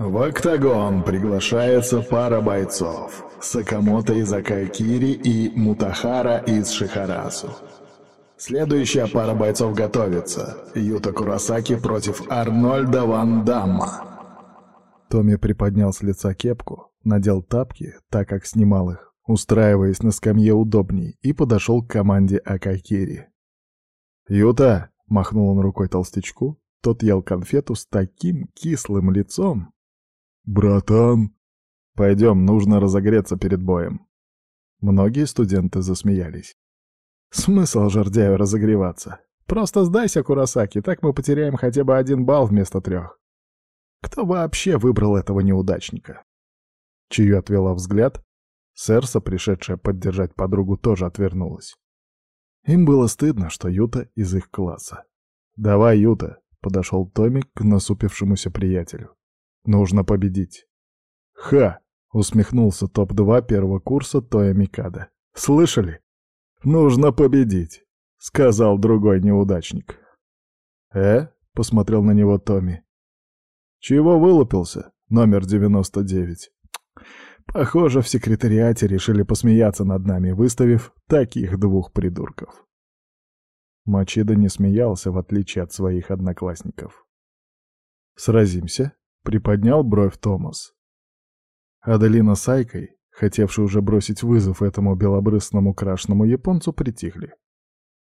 В октагон приглашается пара бойцов. Сакамото из Акайкири и Мутахара из Шихарасу. Следующая пара бойцов готовится. Юта Курасаки против Арнольда Ван Дамма. Томми приподнял с лица кепку, надел тапки, так как снимал их, устраиваясь на скамье удобней, и подошел к команде Акакири. «Юта!» — махнул он рукой толстячку, тот ел конфету с таким кислым лицом. «Братан!» «Пойдем, нужно разогреться перед боем». Многие студенты засмеялись. Смысл жердяю разогреваться? Просто сдайся, Курасаки, так мы потеряем хотя бы один балл вместо трех. Кто вообще выбрал этого неудачника? Чью отвела взгляд. Серса, пришедшая поддержать подругу, тоже отвернулась. Им было стыдно, что Юта из их класса. «Давай, Юта!» — подошел Томик к насупившемуся приятелю. «Нужно победить!» «Ха!» — усмехнулся топ-2 первого курса Тоя Микада. «Слышали? «Нужно победить», — сказал другой неудачник. «Э?» — посмотрел на него Томми. «Чего вылупился?» Номер 99. Похоже, в секретариате решили посмеяться над нами, выставив таких двух придурков. Мачида не смеялся, в отличие от своих одноклассников. «Сразимся?» — приподнял бровь Томас. Аделина с Айкой хотевшие уже бросить вызов этому белобрысному крашному японцу, притихли.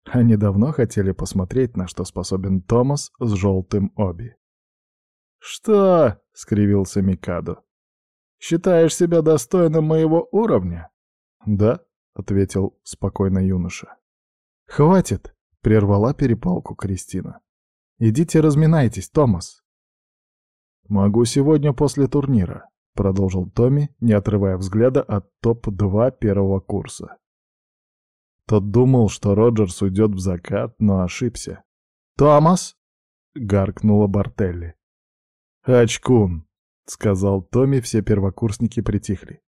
Они давно хотели посмотреть, на что способен Томас с желтым оби. «Что?» — скривился Микадо. «Считаешь себя достойным моего уровня?» «Да», — ответил спокойно юноша. «Хватит!» — прервала перепалку Кристина. «Идите разминайтесь, Томас». «Могу сегодня после турнира», — продолжил Томми, не отрывая взгляда от топ-2 первого курса. Тот думал, что Роджерс уйдет в закат, но ошибся. «Томас!» — гаркнула Бартелли. «Очкун!» — сказал Томми, все первокурсники притихли.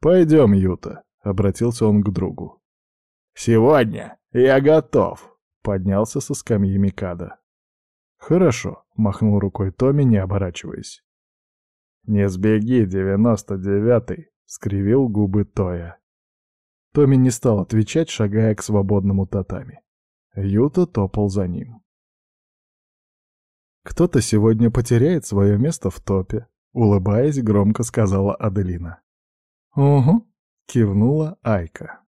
«Пойдем, Юта», — обратился он к другу. «Сегодня я готов», — поднялся со скамьи Микада. «Хорошо», — махнул рукой Томми, не оборачиваясь. «Не сбеги, девяносто девятый!» — скривил губы Тоя. Томми не стал отвечать, шагая к свободному татами. Юта топал за ним. «Кто-то сегодня потеряет свое место в топе», — улыбаясь, громко сказала Аделина. «Угу», — кивнула Айка.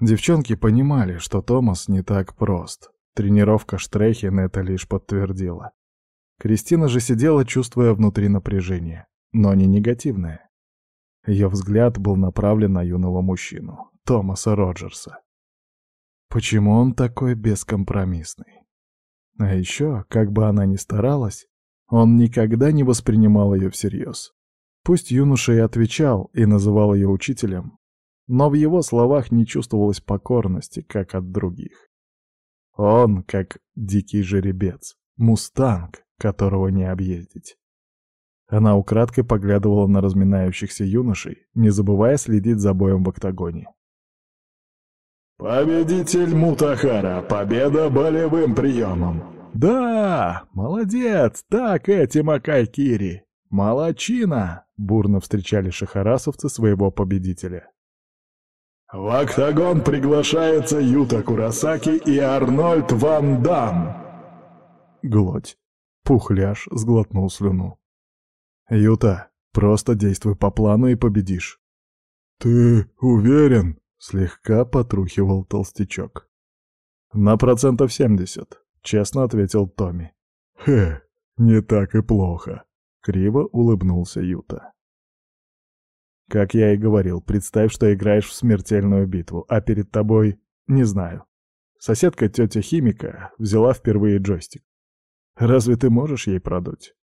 Девчонки понимали, что Томас не так прост. Тренировка Штрехин это лишь подтвердила. Кристина же сидела, чувствуя внутри напряжение, но не негативное. Ее взгляд был направлен на юного мужчину, Томаса Роджерса. Почему он такой бескомпромиссный? А еще, как бы она ни старалась, он никогда не воспринимал ее всерьез. Пусть юноша и отвечал, и называл ее учителем, но в его словах не чувствовалось покорности, как от других. Он, как дикий жеребец, мустанг, которого не объездить. Она украдкой поглядывала на разминающихся юношей, не забывая следить за боем в октагоне. «Победитель Мутахара! Победа болевым приемом!» «Да! Молодец! Так, эти Макай-Кири! Молодчина!» — бурно встречали шахарасовцы своего победителя. «В октагон приглашается Юта Курасаки и Арнольд Ван Дам!» Глоть. Пухляш сглотнул слюну. «Юта, просто действуй по плану и победишь». «Ты уверен?» — слегка потрухивал толстячок. «На процентов семьдесят», — честно ответил Томми. «Хе, не так и плохо», — криво улыбнулся Юта. «Как я и говорил, представь, что играешь в смертельную битву, а перед тобой... не знаю. Соседка тетя Химика взяла впервые джойстик. Разве ты можешь ей продуть?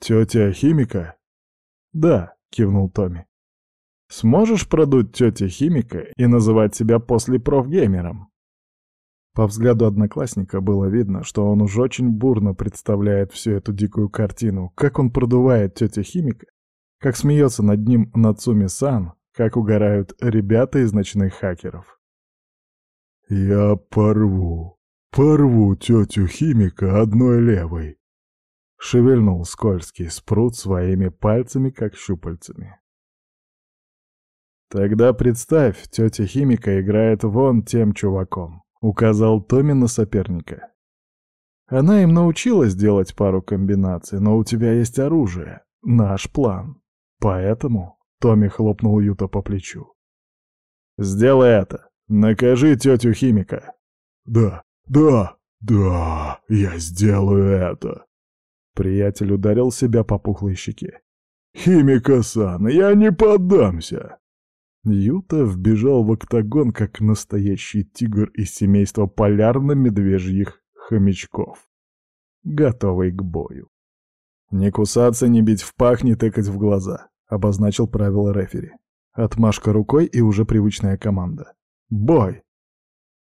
Тетя химика? Да, кивнул Томми. Сможешь продуть тетя химика и называть себя после профгеймером? По взгляду одноклассника было видно, что он уж очень бурно представляет всю эту дикую картину, как он продувает тетя химика, как смеется над ним Нацуми-сан, как угорают ребята из ночных хакеров. «Я порву», Порву тетю химика одной левой. Шевельнул скользкий спрут своими пальцами, как щупальцами. «Тогда представь, тетя химика играет вон тем чуваком», — указал Томми на соперника. «Она им научилась делать пару комбинаций, но у тебя есть оружие, наш план. Поэтому...» — Томми хлопнул Юта по плечу. «Сделай это. Накажи тетю химика». «Да, да, да, я сделаю это». Приятель ударил себя по пухлой щеке. «Химика-сан, я не поддамся!» Юта вбежал в октагон, как настоящий тигр из семейства полярно-медвежьих хомячков, готовый к бою. «Не кусаться, не бить в пах, не тыкать в глаза», — обозначил правило рефери. Отмашка рукой и уже привычная команда. «Бой!»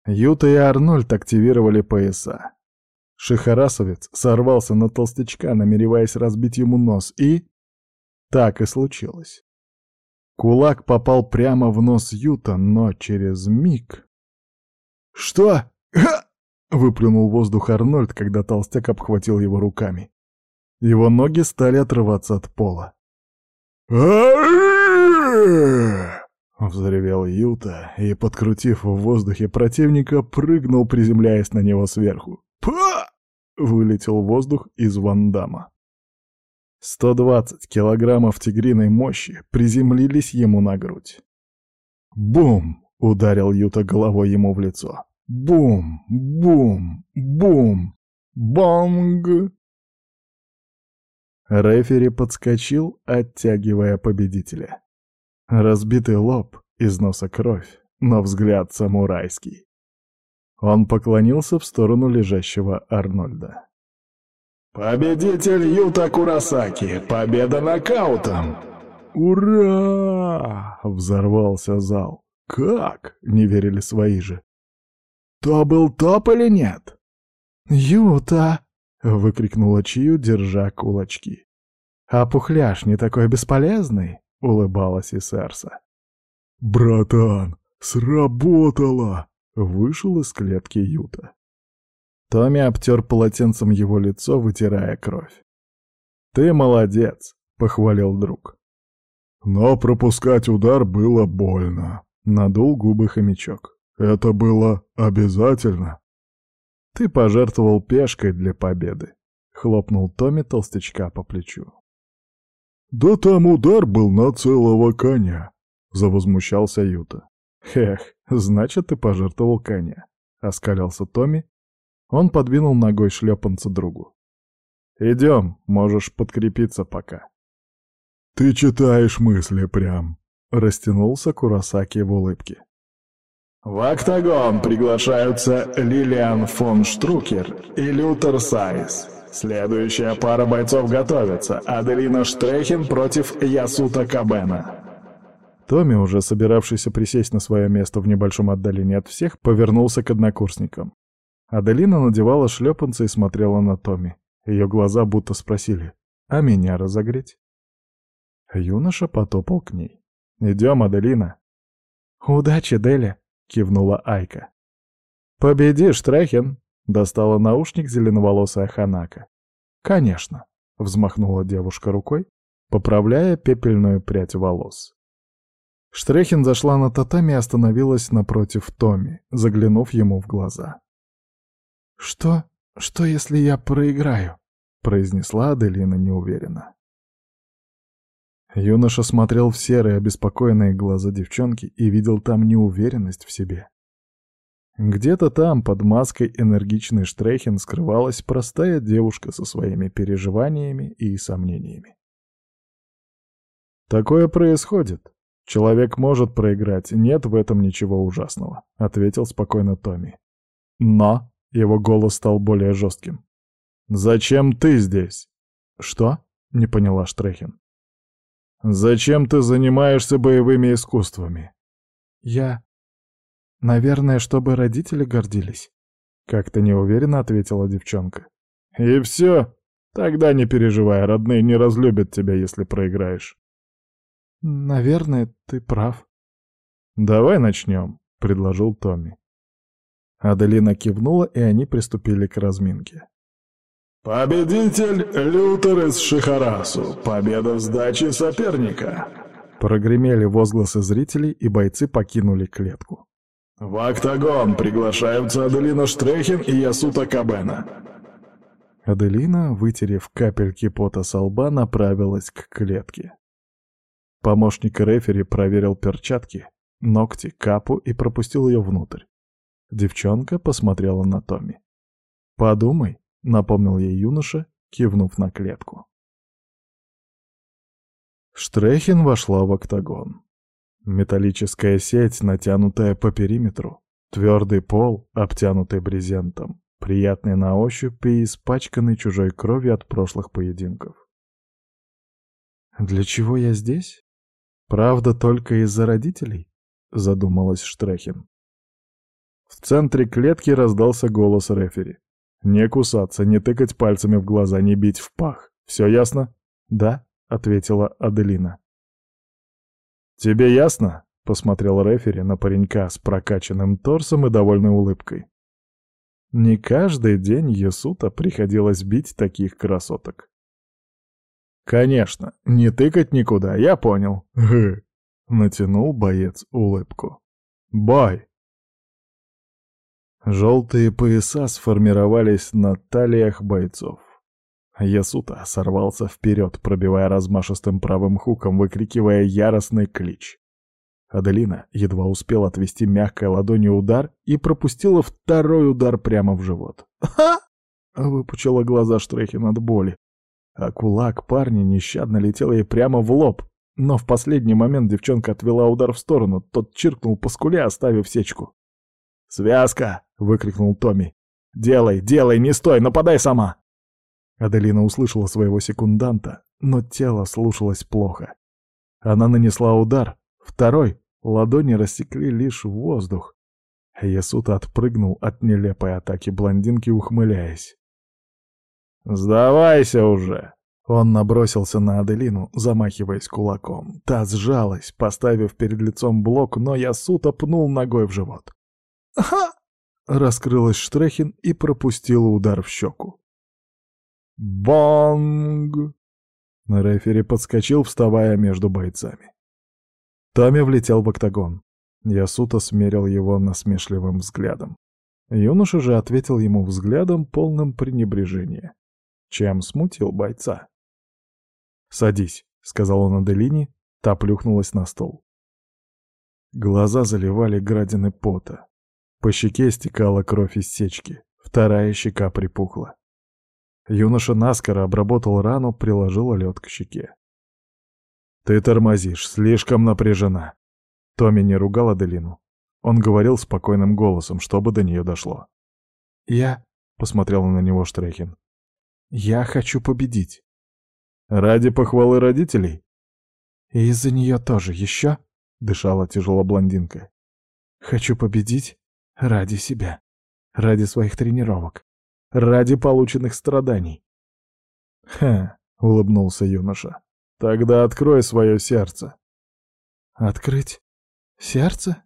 Юта и Арнольд активировали пояса. Шихарасовец сорвался на толстячка, намереваясь разбить ему нос, и... Так и случилось. Кулак попал прямо в нос Юта, но через миг... «Что? Ха!» — выплюнул воздух Арнольд, когда толстяк обхватил его руками. Его ноги стали отрываться от пола. Взревел Юта и, подкрутив в воздухе противника, прыгнул, приземляясь на него сверху. «Па!» — вылетел воздух из вандама. 120 килограммов тигриной мощи приземлились ему на грудь. «Бум!» — ударил Юта головой ему в лицо. «Бум! Бум! Бум! Бонг!» Рефери подскочил, оттягивая победителя. Разбитый лоб, из носа кровь, но взгляд самурайский. Он поклонился в сторону лежащего Арнольда. «Победитель Юта Курасаки! Победа нокаутом!» «Ура!» — взорвался зал. «Как?» — не верили свои же. «То был топ или нет?» «Юта!» — выкрикнула Чию, держа кулачки. «А пухляш не такой бесполезный?» — улыбалась и Серса. «Братан, сработало!» — вышел из клетки Юта. Томми обтер полотенцем его лицо, вытирая кровь. «Ты молодец», — похвалил друг. «Но пропускать удар было больно», — надул губы хомячок. «Это было обязательно». «Ты пожертвовал пешкой для победы», — хлопнул Томми толстячка по плечу. «Да там удар был на целого коня», — завозмущался Юта. «Эх, значит, ты пожертвовал коня», — оскалялся Томми он подвинул ногой шлепанца другу. «Идем, можешь подкрепиться пока». «Ты читаешь мысли прям», — растянулся Курасаки в улыбке. В октагон приглашаются Лилиан фон Штрукер и Лютер Сайс. Следующая пара бойцов готовится. Аделина Штрехин против Ясута Кабена. Томми, уже собиравшийся присесть на свое место в небольшом отдалении от всех, повернулся к однокурсникам. Аделина надевала шлепанцы и смотрела на Томми. Ее глаза будто спросили, а меня разогреть? Юноша потопал к ней. «Идем, Аделина». «Удачи, Деля», — кивнула Айка. «Победишь, Трехин», — достала наушник зеленоволосая Ханака. «Конечно», — взмахнула девушка рукой, поправляя пепельную прядь волос. Штрехин зашла на татами и остановилась напротив Томми, заглянув ему в глаза. «Что? Что, если я проиграю?» — произнесла Аделина неуверенно. Юноша смотрел в серые обеспокоенные глаза девчонки и видел там неуверенность в себе. Где-то там, под маской энергичный Штрейхен, скрывалась простая девушка со своими переживаниями и сомнениями. «Такое происходит. Человек может проиграть, нет в этом ничего ужасного», — ответил спокойно Томми. «Но его голос стал более жестким. «Зачем ты здесь?» «Что?» — не поняла Штрехин. «Зачем ты занимаешься боевыми искусствами?» «Я... Наверное, чтобы родители гордились», — как-то неуверенно ответила девчонка. «И все? Тогда не переживай, родные не разлюбят тебя, если проиграешь». «Наверное, ты прав». «Давай начнем», — предложил Томми. Аделина кивнула, и они приступили к разминке. «Победитель Лютер из Шихарасу! Победа в сдаче соперника!» Прогремели возгласы зрителей, и бойцы покинули клетку. «В октагон приглашаются Аделина Штрехин и Ясута Кабена!» Аделина, вытерев капельки пота со лба, направилась к клетке. Помощник рефери проверил перчатки, ногти, капу и пропустил ее внутрь. Девчонка посмотрела на Томми. «Подумай», — напомнил ей юноша, кивнув на клетку. Штрехин вошла в октагон. Металлическая сеть, натянутая по периметру, твердый пол, обтянутый брезентом, приятный на ощупь и испачканный чужой кровью от прошлых поединков. «Для чего я здесь? Правда, только из-за родителей?» — задумалась Штрехин. В центре клетки раздался голос рефери. «Не кусаться, не тыкать пальцами в глаза, не бить в пах. Все ясно?» «Да», — ответила Аделина. «Тебе ясно?» — посмотрел рефери на паренька с прокачанным торсом и довольной улыбкой. Не каждый день Ясута приходилось бить таких красоток. «Конечно, не тыкать никуда, я понял». «Гы», — натянул боец улыбку. «Бой!» Желтые пояса сформировались на талиях бойцов. Ясута сорвался вперед, пробивая размашистым правым хуком, выкрикивая яростный клич. Аделина едва успела отвести мягкой ладонью удар и пропустила второй удар прямо в живот. «Ха!» — выпучила глаза Штрехин от боли. А кулак парня нещадно летел ей прямо в лоб. Но в последний момент девчонка отвела удар в сторону, тот чиркнул по скуле, оставив сечку. «Связка!» — выкрикнул Томми. «Делай, делай, не стой, нападай сама!» Аделина услышала своего секунданта, но тело слушалось плохо. Она нанесла удар, второй, ладони рассекли лишь воздух. Ясута отпрыгнул от нелепой атаки блондинки, ухмыляясь. «Сдавайся уже!» Он набросился на Аделину, замахиваясь кулаком. Та сжалась, поставив перед лицом блок, но Ясута пнул ногой в живот. «Ха!» — раскрылась Штрехин и пропустила удар в щеку. «Бонг!» Рефери подскочил, вставая между бойцами. Томми влетел в октагон. Ясута смерил его насмешливым взглядом. Юноша же ответил ему взглядом, полным пренебрежения, чем смутил бойца. «Садись», — сказал он Аделине, та плюхнулась на стол. Глаза заливали градины пота. По щеке стекала кровь из сечки, вторая щека припухла. Юноша наскоро обработал рану, приложил лед к щеке. «Ты тормозишь, слишком напряжена». Томми не ругал Аделину. Он говорил спокойным голосом, чтобы до нее дошло. «Я...» — посмотрел на него Штрехин. «Я хочу победить». «Ради похвалы родителей?» «И из-за нее тоже. Еще?» — дышала тяжело блондинка. «Хочу победить Ради себя. Ради своих тренировок. Ради полученных страданий. «Ха!» — улыбнулся юноша. «Тогда открой свое сердце». «Открыть? Сердце?»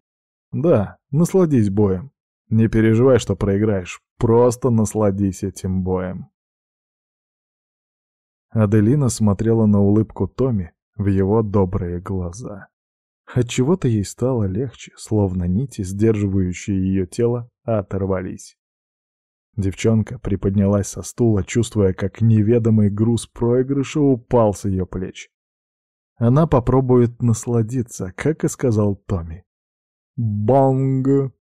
«Да, насладись боем. Не переживай, что проиграешь. Просто насладись этим боем». Аделина смотрела на улыбку Томи в его добрые глаза. Отчего-то ей стало легче, словно нити, сдерживающие ее тело, оторвались. Девчонка приподнялась со стула, чувствуя, как неведомый груз проигрыша упал с ее плеч. Она попробует насладиться, как и сказал Томми. «Бонг!»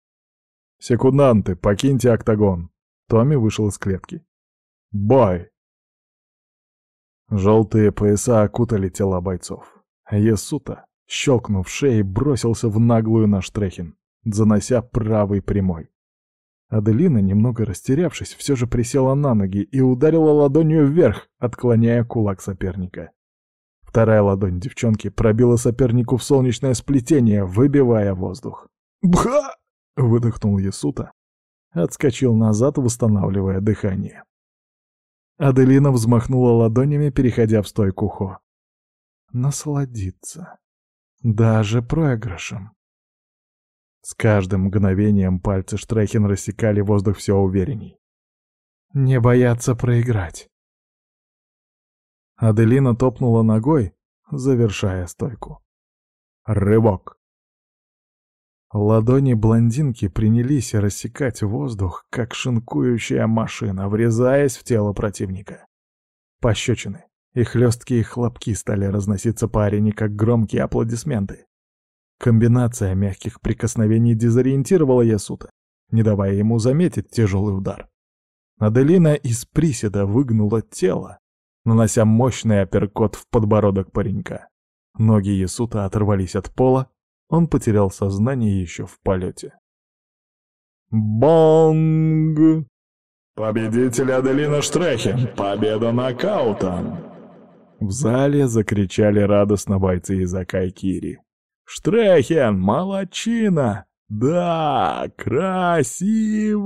«Секунданты, покиньте октагон!» Томми вышел из клетки. «Бой!» Желтые пояса окутали тела бойцов. Есута Щелкнув шеей, бросился в наглую на Штрехин, занося правый прямой. Аделина, немного растерявшись, все же присела на ноги и ударила ладонью вверх, отклоняя кулак соперника. Вторая ладонь девчонки пробила сопернику в солнечное сплетение, выбивая воздух. «Бха!» — выдохнул Ясута. Отскочил назад, восстанавливая дыхание. Аделина взмахнула ладонями, переходя в стойку Хо. «Насладиться». Даже проигрышем. С каждым мгновением пальцы Штрехин рассекали воздух все уверенней. не бояться проиграть. Аделина топнула ногой, завершая стойку. Рывок. Ладони блондинки принялись рассекать воздух, как шинкующая машина, врезаясь в тело противника. Пощечины и хлесткие хлопки стали разноситься по арене, как громкие аплодисменты. Комбинация мягких прикосновений дезориентировала Ясута, не давая ему заметить тяжелый удар. Аделина из приседа выгнула тело, нанося мощный апперкот в подбородок паренька. Ноги Ясута оторвались от пола, он потерял сознание еще в полете. Бонг! Победитель Аделина Штрехен! Победа нокаутом! В зале закричали радостно бойцы из Акайкири. «Штрехен, молодчина! Да, красиво!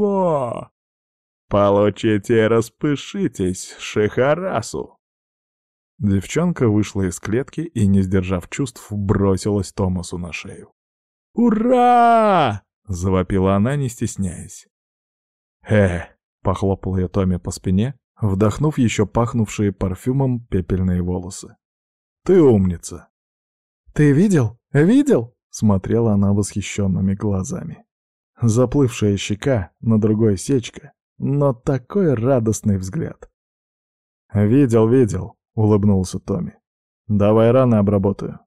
Получите, распышитесь, Шихарасу!» Девчонка вышла из клетки и, не сдержав чувств, бросилась Томасу на шею. «Ура!» — завопила она, не стесняясь. «Э!» — похлопал ее Томми по спине, вдохнув еще пахнувшие парфюмом пепельные волосы. «Ты умница!» «Ты видел? Видел?» — смотрела она восхищенными глазами. Заплывшая щека, на другой сечка, но такой радостный взгляд. «Видел, видел», — улыбнулся Томми. «Давай рано обработаю».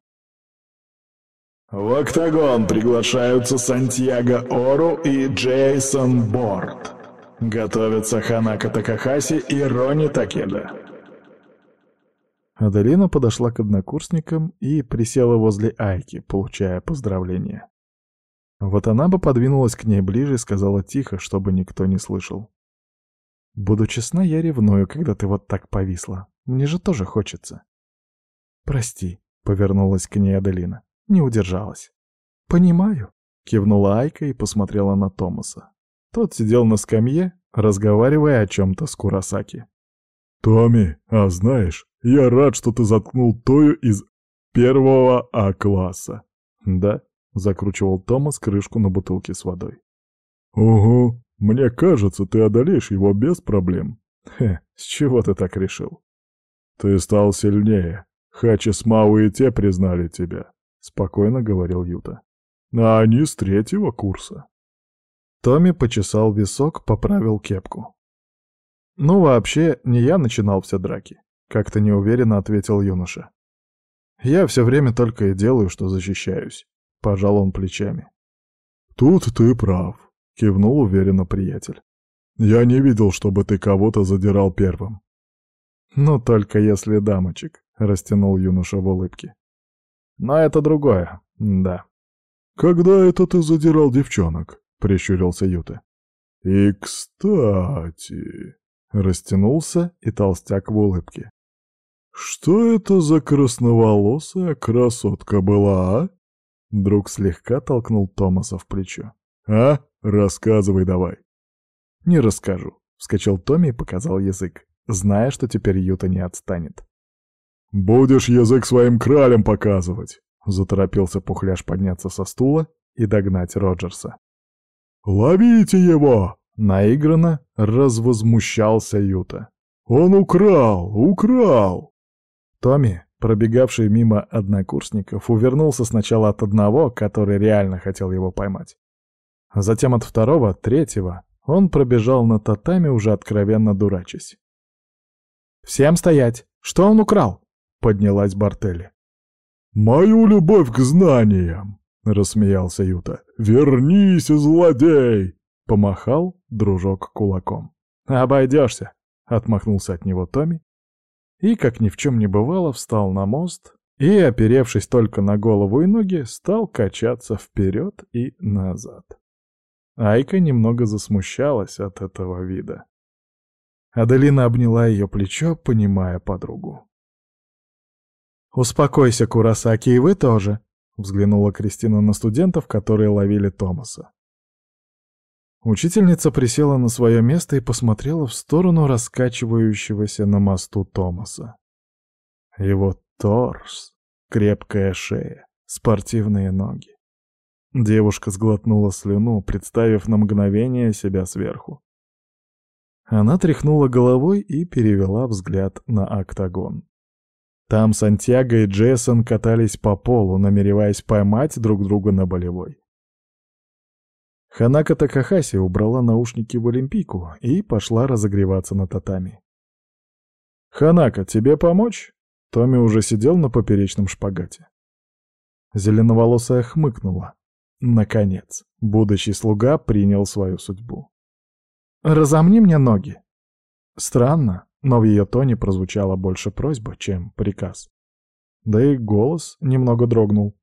В октагон приглашаются Сантьяго Ору и Джейсон Борт. Готовятся Ханака Такахаси и Рони Такеда. Аделина подошла к однокурсникам и присела возле Айки, получая поздравления. Вот она бы подвинулась к ней ближе и сказала тихо, чтобы никто не слышал. «Буду честна, я ревную, когда ты вот так повисла. Мне же тоже хочется». «Прости», — повернулась к ней Аделина. Не удержалась. «Понимаю», — кивнула Айка и посмотрела на Томаса. Тот сидел на скамье, разговаривая о чем-то с Курасаки. «Томми, а знаешь, я рад, что ты заткнул Тою из первого А-класса». «Да?» — закручивал Томас крышку на бутылке с водой. «Угу, мне кажется, ты одолеешь его без проблем». «Хе, с чего ты так решил?» «Ты стал сильнее. Хачи с Мау и те признали тебя», — спокойно говорил Юта. «А они с третьего курса». Томми почесал висок, поправил кепку. «Ну, вообще, не я начинал все драки», — как-то неуверенно ответил юноша. «Я все время только и делаю, что защищаюсь», — пожал он плечами. «Тут ты прав», — кивнул уверенно приятель. «Я не видел, чтобы ты кого-то задирал первым». «Ну, только если дамочек», — растянул юноша в улыбке. «Но это другое, да». «Когда это ты задирал девчонок?» — прищурился Юта. «И кстати...» — растянулся и толстяк в улыбке. «Что это за красноволосая красотка была, а?» Друг слегка толкнул Томаса в плечо. «А? Рассказывай давай». «Не расскажу», — вскочил Томми и показал язык, зная, что теперь Юта не отстанет. «Будешь язык своим кралям показывать», — заторопился Пухляш подняться со стула и догнать Роджерса. «Ловите его!» — наигранно развозмущался Юта. «Он украл! Украл!» Томми, пробегавший мимо однокурсников, увернулся сначала от одного, который реально хотел его поймать. Затем от второго, третьего, он пробежал на татами, уже откровенно дурачась. «Всем стоять! Что он украл?» — поднялась Бартелли. «Мою любовь к знаниям!» — рассмеялся Юта. «Вернись, злодей!» — помахал дружок кулаком. «Обойдешься!» — отмахнулся от него Томми. И, как ни в чем не бывало, встал на мост и, оперевшись только на голову и ноги, стал качаться вперед и назад. Айка немного засмущалась от этого вида. Аделина обняла ее плечо, понимая подругу. «Успокойся, Курасаки, и вы тоже!» Взглянула Кристина на студентов, которые ловили Томаса. Учительница присела на свое место и посмотрела в сторону раскачивающегося на мосту Томаса. Его торс, крепкая шея, спортивные ноги. Девушка сглотнула слюну, представив на мгновение себя сверху. Она тряхнула головой и перевела взгляд на октагон. Там Сантьяго и Джейсон катались по полу, намереваясь поймать друг друга на болевой. Ханака Такахаси убрала наушники в Олимпийку и пошла разогреваться на татами. «Ханака, тебе помочь?» Томми уже сидел на поперечном шпагате. Зеленоволосая хмыкнула. Наконец, будущий слуга принял свою судьбу. «Разомни мне ноги!» Странно, но в ее тоне прозвучала больше просьба, чем приказ. Да и голос немного дрогнул.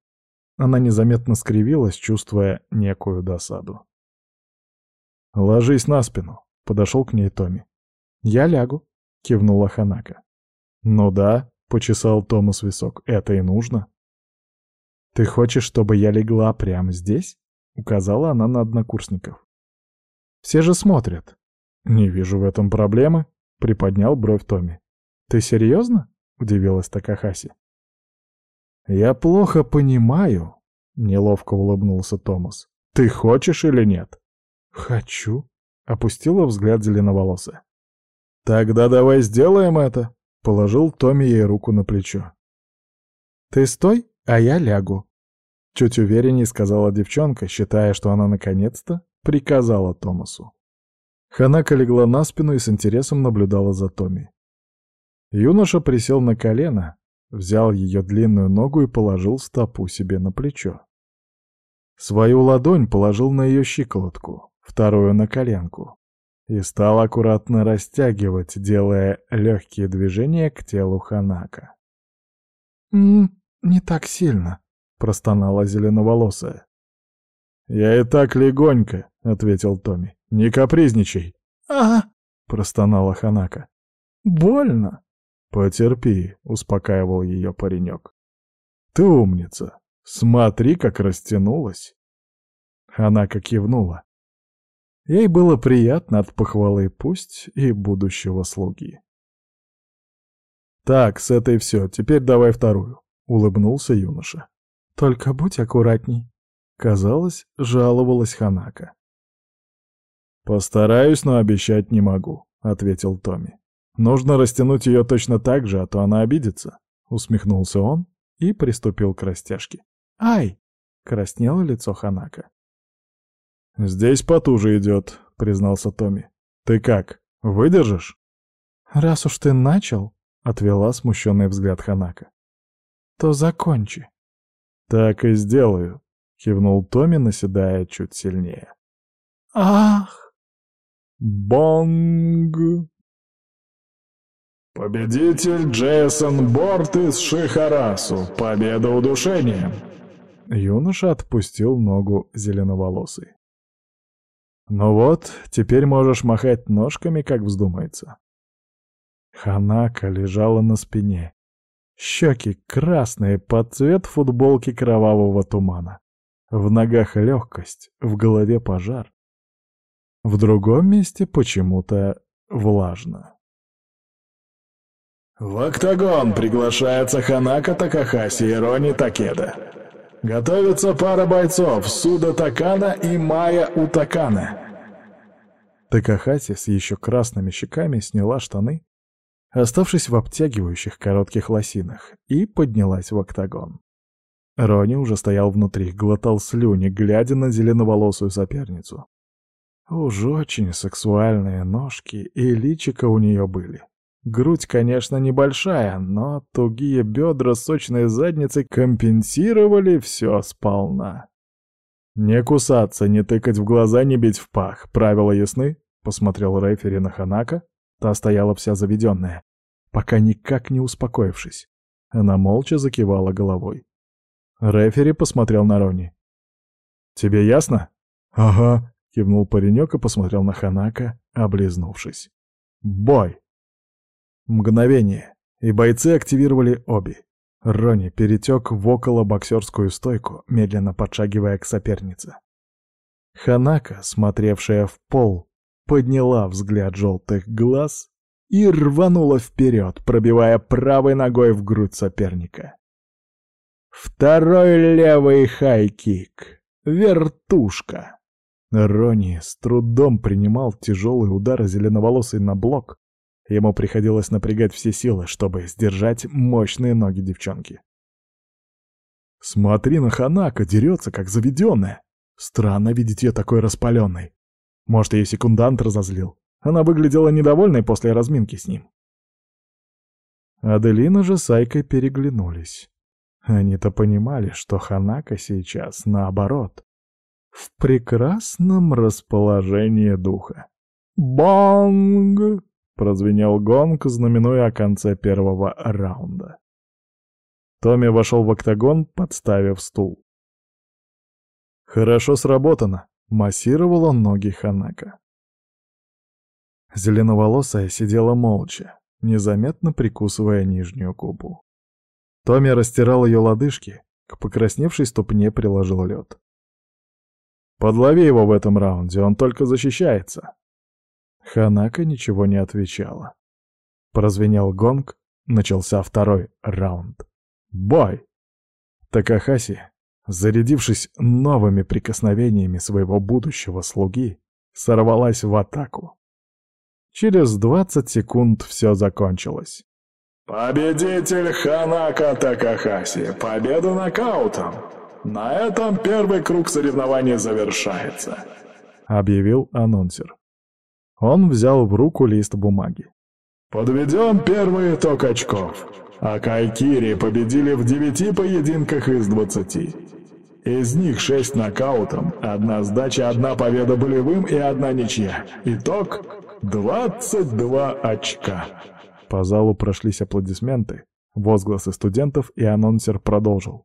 Она незаметно скривилась, чувствуя некую досаду. «Ложись на спину», — подошел к ней Томми. «Я лягу», — кивнула Ханака. «Ну да», — почесал Томас висок, — «это и нужно». «Ты хочешь, чтобы я легла прямо здесь?» — указала она на однокурсников. «Все же смотрят». «Не вижу в этом проблемы», Приподнял бровь Томми. «Ты серьезно?» — удивилась Такахаси. «Я плохо понимаю», — неловко улыбнулся Томас. «Ты хочешь или нет?» «Хочу», — опустила взгляд зеленоволосая. «Тогда давай сделаем это», — положил Томми ей руку на плечо. «Ты стой, а я лягу», — чуть увереннее сказала девчонка, считая, что она наконец-то приказала Томасу. Ханака легла на спину и с интересом наблюдала за Томи. Юноша присел на колено, взял ее длинную ногу и положил стопу себе на плечо. Свою ладонь положил на ее щиколотку, вторую на коленку, и стал аккуратно растягивать, делая легкие движения к телу Ханака. «М -м, «Не так сильно», — простонала зеленоволосая. «Я и так легонько», — ответил Томми. «Не капризничай!» «А!» — простонала Ханака. «Больно!» «Потерпи», — успокаивал ее паренек. «Ты умница! Смотри, как растянулась!» Ханака кивнула. Ей было приятно от похвалы пусть и будущего слуги. «Так, с этой все, теперь давай вторую», — улыбнулся юноша. «Только будь аккуратней», — казалось, жаловалась Ханака. «Постараюсь, но обещать не могу», — ответил Томми. «Нужно растянуть ее точно так же, а то она обидится», — усмехнулся он и приступил к растяжке. «Ай!» — краснело лицо Ханака. «Здесь потуже идет», — признался Томми. «Ты как, выдержишь?» «Раз уж ты начал», — отвела смущенный взгляд Ханака, — «то закончи». «Так и сделаю», — кивнул Томми, наседая чуть сильнее. «Ах!» Бонг! Победитель Джейсон Борт из Шихарасу. Победа удушением. Юноша отпустил ногу зеленоволосый. «Ну вот, теперь можешь махать ножками, как вздумается». Ханака лежала на спине. Щеки красные под цвет футболки кровавого тумана. В ногах легкость, в голове пожар. В другом месте почему-то влажно. В октагон приглашается Ханака Такахаси и Рони Такеда. Готовится пара бойцов Суда Такана и Майя Утакана. Такахаси с еще красными щеками сняла штаны, оставшись в обтягивающих коротких лосинах, и поднялась в октагон. Рони уже стоял внутри, глотал слюни, глядя на зеленоволосую соперницу. Уж очень сексуальные ножки и личико у нее были. Грудь, конечно, небольшая, но тугие бедра сочной задницей компенсировали все сполна. «Не кусаться, не тыкать в глаза, не бить в пах. Правила ясны?» — посмотрел рефери на Ханака. Та стояла вся заведенная, пока никак не успокоившись. Она молча закивала головой. Рефери посмотрел на Рони. «Тебе ясно?» «Ага», Кивнул паренек и посмотрел на Ханака, облизнувшись. «Бой!» Мгновение, и бойцы активировали обе. Рони перетек в около боксерскую стойку, медленно подшагивая к сопернице. Ханака, смотревшая в пол, подняла взгляд желтых глаз и рванула вперед, пробивая правой ногой в грудь соперника. Второй левый хайкик. Вертушка. Рони с трудом принимал тяжелые удары зеленоволосый на блок. Ему приходилось напрягать все силы, чтобы сдержать мощные ноги девчонки. «Смотри на Ханака, дерется, как заведенная. Странно видеть ее такой распаленной. Может, ее секундант разозлил. Она выглядела недовольной после разминки с ним». Аделина же с Айкой переглянулись. Они-то понимали, что Ханака сейчас, наоборот, в прекрасном расположении духа. «Бонг!» — прозвенел гонг, знаменуя о конце первого раунда. Томми вошел в октагон, подставив стул. Хорошо сработано, массировал он ноги Ханака. Зеленоволосая сидела молча, незаметно прикусывая нижнюю губу. Томми растирал ее лодыжки, к покрасневшей ступне приложил лед. Подлови его в этом раунде, он только защищается. Ханака ничего не отвечала. Прозвенел гонг, начался второй раунд. Бой! Такахаси, зарядившись новыми прикосновениями своего будущего слуги, сорвалась в атаку. Через 20 секунд все закончилось. Победитель Ханака Такахаси. Победа нокаутом. На этом первый круг соревнований завершается, объявил анонсер. Он взял в руку лист бумаги. Подведем первый итог очков. Акайкири победили в девяти поединках из двадцати. Из них шесть нокаутом, одна сдача, одна победа болевым и одна ничья. Итог — 22 очка. По залу прошлись аплодисменты, возгласы студентов, и анонсер продолжил.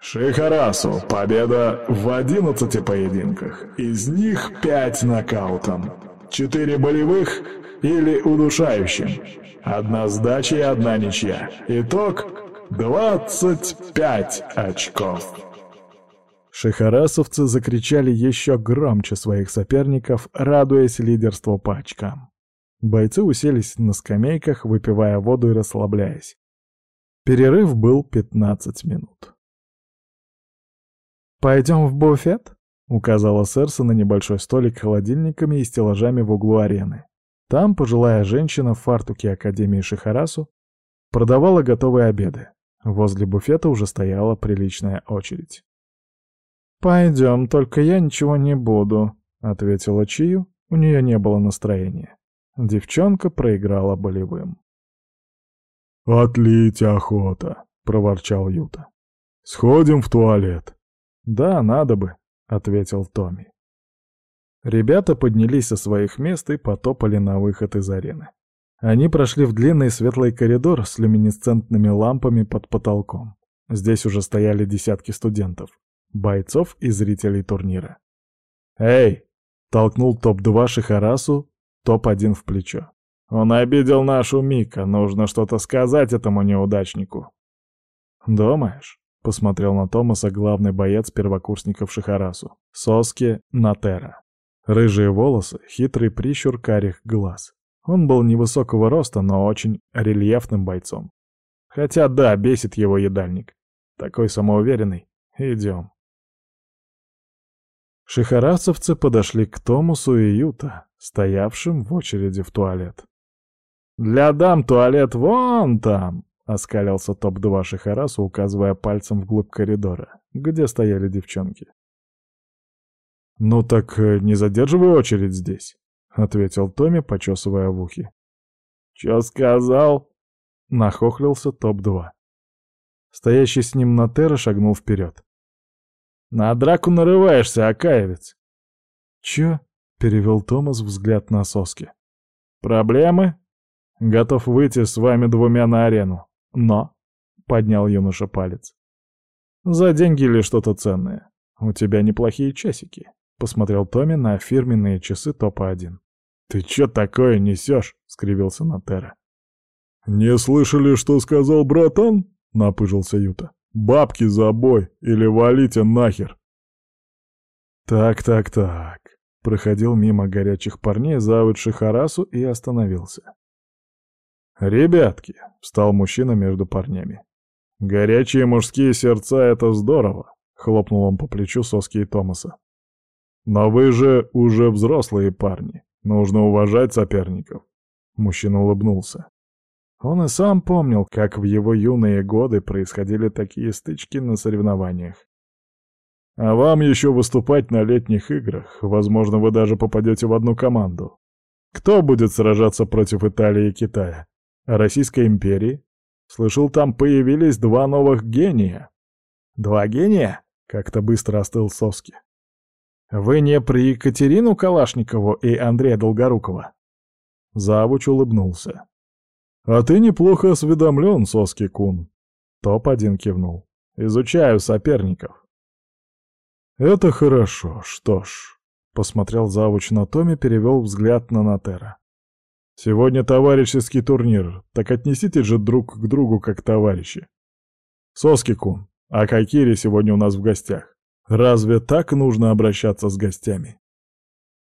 Шихарасу победа в 11 поединках, из них 5 нокаутом, 4 болевых или удушающим, одна сдача и одна ничья. Итог 25 очков. Шихарасовцы закричали еще громче своих соперников, радуясь лидерству по очкам. Бойцы уселись на скамейках, выпивая воду и расслабляясь. Перерыв был 15 минут. «Пойдем в буфет?» — указала Серса на небольшой столик холодильниками и стеллажами в углу арены. Там пожилая женщина в фартуке Академии Шихарасу продавала готовые обеды. Возле буфета уже стояла приличная очередь. «Пойдем, только я ничего не буду», — ответила Чию. У нее не было настроения. Девчонка проиграла болевым. «Отлить охота», — проворчал Юта. «Сходим в туалет». «Да, надо бы», — ответил Томми. Ребята поднялись со своих мест и потопали на выход из арены. Они прошли в длинный светлый коридор с люминесцентными лампами под потолком. Здесь уже стояли десятки студентов, бойцов и зрителей турнира. «Эй!» — толкнул топ-2 Шихарасу, топ-1 в плечо. «Он обидел нашу Мика, нужно что-то сказать этому неудачнику». «Думаешь?» — посмотрел на Томаса главный боец первокурсников Шихарасу. Соски Натера. Рыжие волосы, хитрый прищур карих глаз. Он был невысокого роста, но очень рельефным бойцом. Хотя да, бесит его едальник. Такой самоуверенный. Идем. Шихарасовцы подошли к Томусу и Юта, стоявшим в очереди в туалет. «Для дам туалет вон там!» Оскалился топ-2 Шихарасу, указывая пальцем вглубь коридора, где стояли девчонки. «Ну так э, не задерживай очередь здесь», — ответил Томми, почесывая в ухе. «Чё сказал?» — нахохлился топ-2. Стоящий с ним Натера шагнул вперед. «На драку нарываешься, акаевец!» «Чё?» — перевел Томас взгляд на соски. «Проблемы? Готов выйти с вами двумя на арену. Но, — поднял юноша палец, — за деньги или что-то ценное. У тебя неплохие часики, — посмотрел Томми на фирменные часы топа-1. «Ты чё такое несёшь?» — скривился Натера. «Не слышали, что сказал братан?» — напыжился Юта. «Бабки за бой или валите нахер!» «Так, так, так...» Проходил мимо горячих парней завод Шихарасу и остановился. «Ребятки!» — встал мужчина между парнями. «Горячие мужские сердца — это здорово!» — хлопнул он по плечу соски и Томаса. Но вы же уже взрослые парни. Нужно уважать соперников. Мужчина улыбнулся. Он и сам помнил, как в его юные годы происходили такие стычки на соревнованиях. А вам еще выступать на летних играх. Возможно, вы даже попадете в одну команду. Кто будет сражаться против Италии и Китая? Российской империи? Слышал, там появились два новых гения. Два гения? Как-то быстро остыл Соски. Вы не при Екатерину Калашникову и Андрея Долгорукова? Завуч улыбнулся. «А ты неплохо осведомлен, Соски-кун». Топ-1 кивнул. «Изучаю соперников». «Это хорошо. Что ж...» Посмотрел завуч на Томе, перевел взгляд на Натера. «Сегодня товарищеский турнир, так отнеситесь же друг к другу как товарищи. Соски-кун, а Кайкири сегодня у нас в гостях. Разве так нужно обращаться с гостями?»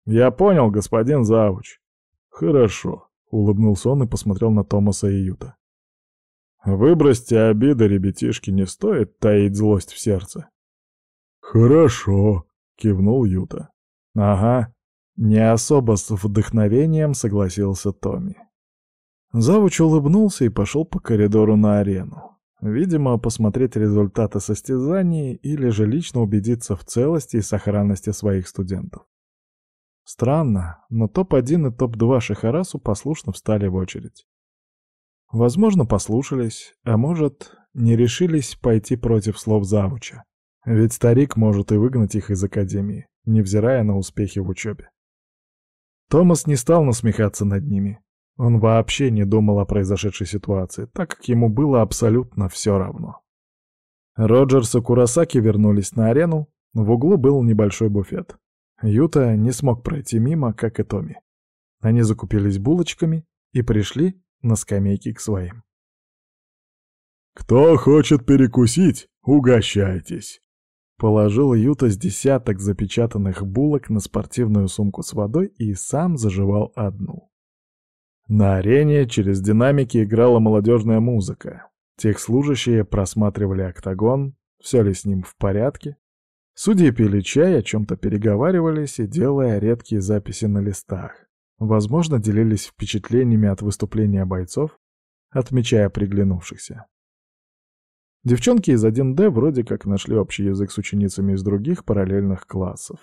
«Я понял, господин завуч. «Хорошо», — улыбнулся он и посмотрел на Томаса и Юта. «Выбросьте обиды, ребятишки, не стоит таить злость в сердце». «Хорошо», — кивнул Юта. «Ага», — не особо с вдохновением согласился Томми. Завуч улыбнулся и пошел по коридору на арену. Видимо, посмотреть результаты состязаний или же лично убедиться в целости и сохранности своих студентов. Странно, но топ-1 и топ-2 Шихарасу послушно встали в очередь. Возможно, послушались, а может, не решились пойти против слов завуча. Ведь старик может и выгнать их из академии, невзирая на успехи в учебе. Томас не стал насмехаться над ними. Он вообще не думал о произошедшей ситуации, так как ему было абсолютно все равно. Роджерс и Курасаки вернулись на арену, в углу был небольшой буфет. Юта не смог пройти мимо, как и Томи. Они закупились булочками и пришли на скамейки к своим. «Кто хочет перекусить, угощайтесь!» Положил Юта с десяток запечатанных булок на спортивную сумку с водой и сам заживал одну. На арене через динамики играла молодежная музыка. Техслужащие просматривали октагон, все ли с ним в порядке, Судьи пили чай, о чем-то переговаривались и делая редкие записи на листах. Возможно, делились впечатлениями от выступления бойцов, отмечая приглянувшихся. Девчонки из 1D вроде как нашли общий язык с ученицами из других параллельных классов.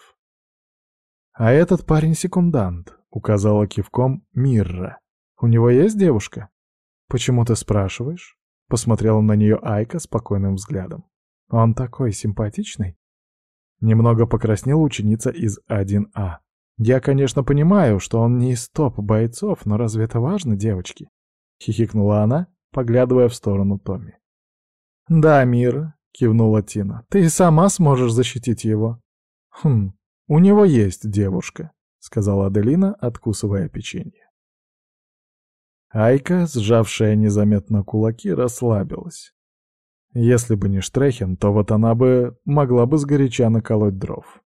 «А этот парень секундант», — указала кивком Мирра. «У него есть девушка?» «Почему ты спрашиваешь?» — посмотрела на нее Айка спокойным взглядом. «Он такой симпатичный». Немного покраснела ученица из 1А. «Я, конечно, понимаю, что он не из топ-бойцов, но разве это важно, девочки?» — хихикнула она, поглядывая в сторону Томми. «Да, Мира», — кивнула Тина, — «ты и сама сможешь защитить его». «Хм, у него есть девушка», — сказала Аделина, откусывая печенье. Айка, сжавшая незаметно кулаки, расслабилась. Если бы не Штрехин, то вот она бы могла бы сгоряча наколоть дров.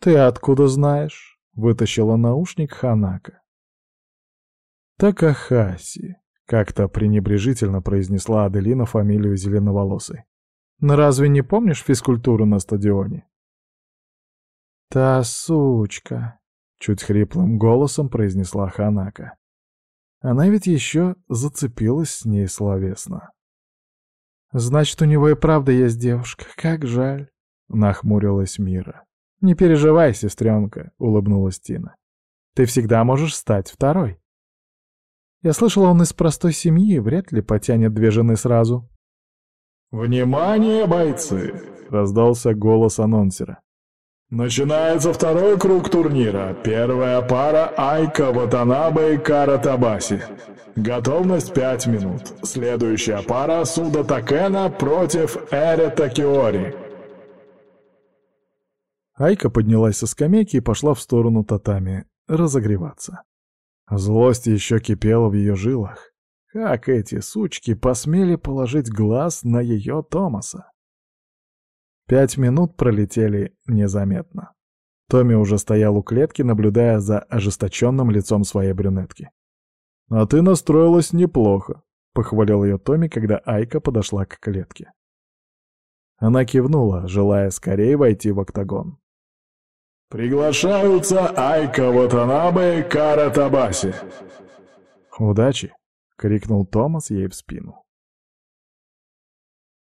«Ты откуда знаешь?» — вытащила наушник Ханака. «Такахаси», — как-то пренебрежительно произнесла Аделина фамилию зеленоволосой. «Но разве не помнишь физкультуру на стадионе?» «Та сучка», — чуть хриплым голосом произнесла Ханака. Она ведь еще зацепилась с ней словесно. «Значит, у него и правда есть девушка. Как жаль!» — нахмурилась Мира. «Не переживай, сестренка», — улыбнулась Тина. «Ты всегда можешь стать второй». Я слышала, он из простой семьи, вряд ли потянет две жены сразу. «Внимание, бойцы!» — раздался голос анонсера. Начинается второй круг турнира. Первая пара Айка Ватанабе и Кара Табаси. Готовность 5 минут. Следующая пара Суда Такена против Эре Такиори. Айка поднялась со скамейки и пошла в сторону татами разогреваться. Злость еще кипела в ее жилах. Как эти сучки посмели положить глаз на ее Томаса? Пять минут пролетели незаметно. Томми уже стоял у клетки, наблюдая за ожесточенным лицом своей брюнетки. «А ты настроилась неплохо», — похвалил ее Томми, когда Айка подошла к клетке. Она кивнула, желая скорее войти в октагон. Приглашаются Айка Ватанабе и Кара Табаси. «Удачи!» — крикнул Томас ей в спину.